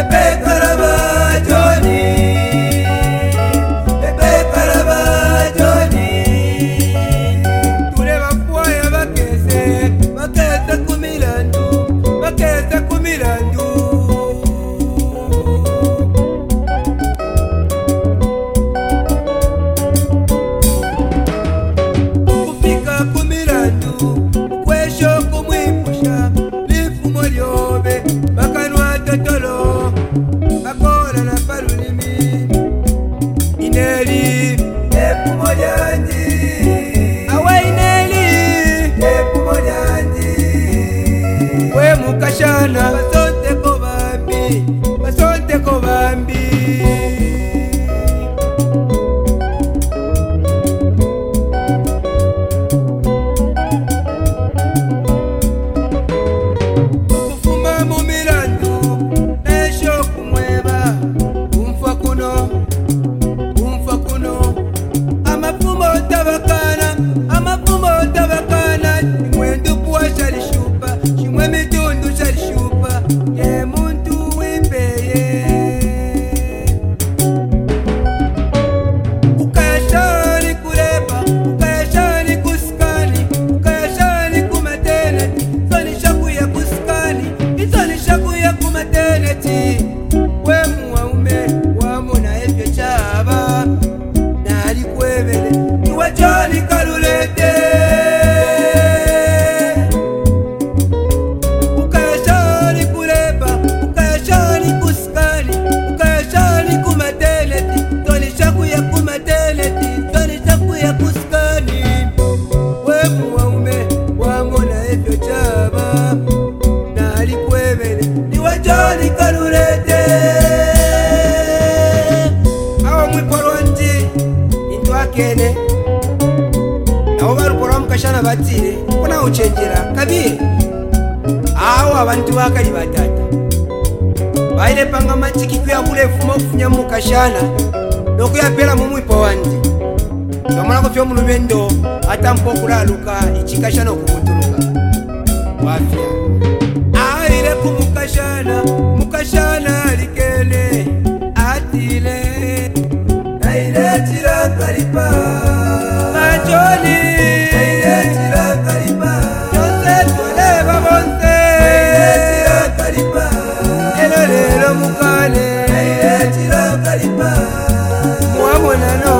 Ebe karaba bana basonte ko bambi basonte ko bambi vakashana vatire kuna uchenjera kamire hawo havandu vakadi vatata vaine panga matikiki yakurefuma kufunya mukashana nokuyapera mumwe pawandi vamwana kupfiwa munuvendo atambwa kuraluka ichikashana kukuturuka wafya aire kumukashana mukashana likene atile aire tirakaripa when I know